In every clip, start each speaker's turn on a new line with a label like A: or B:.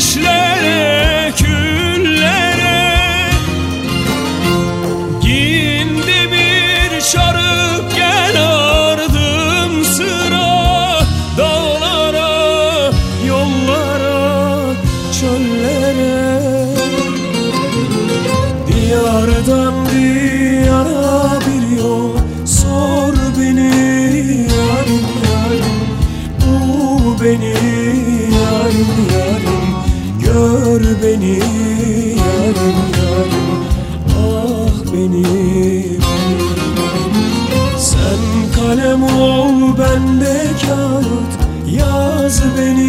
A: güneşlere, küllere. Gindi bir çarık gel ardım sıra. Dağlara, yollara, çöllere. Diyardan diyara bir yol sor beni yarim yarim. Bu beni yarim yarim. Gör beni yarim yarim Ah beni, beni. Sen kalem ol ben de kağıt. Yaz beni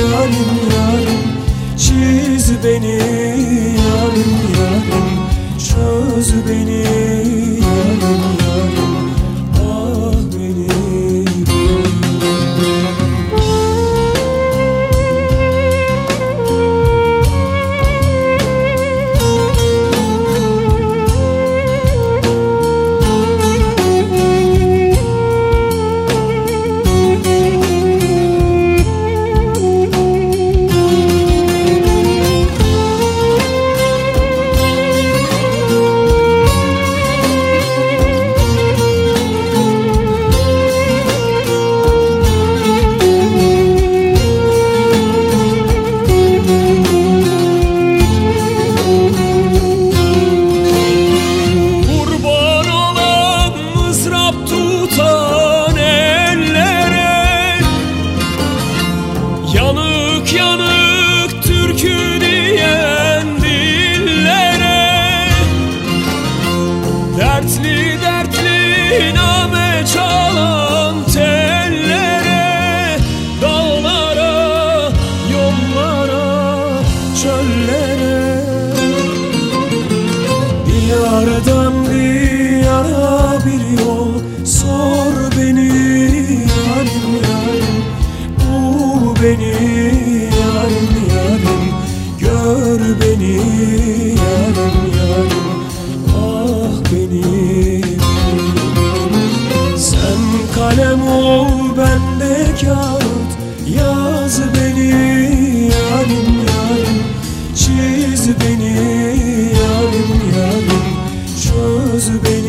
A: yarim yarim. Çiz beni yarim yarim. Çöz beni yarim yarim. çöllere Diyardan diyara bir yol sor beni yarim yarim. Bu beni yarim yarim gör beni yarim yarim. Ah beni. Sen kalem ol bende kağıt yaz beni. to be